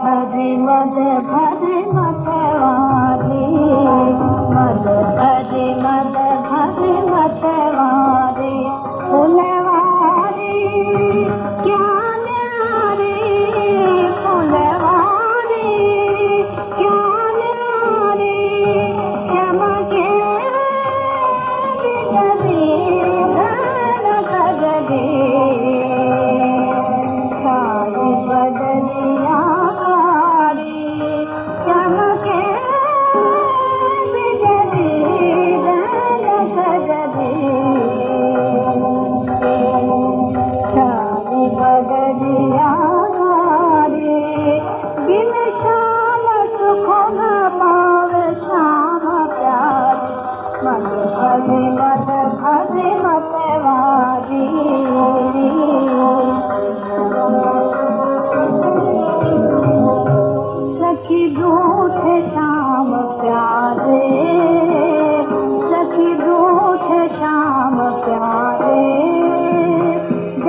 खाधे मद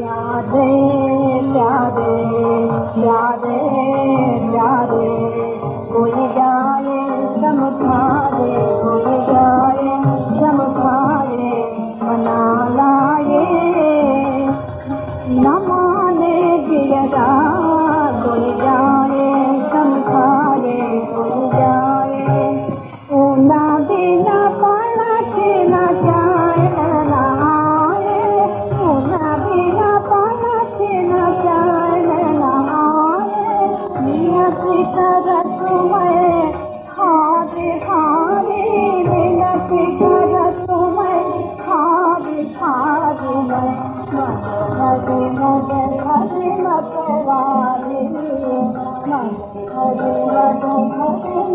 प्यारे प्यारे प्यारे प्यारे। कुराए चमखारे कु मना लाए। न माने गिरा जाए खाध खाने खाध खाधो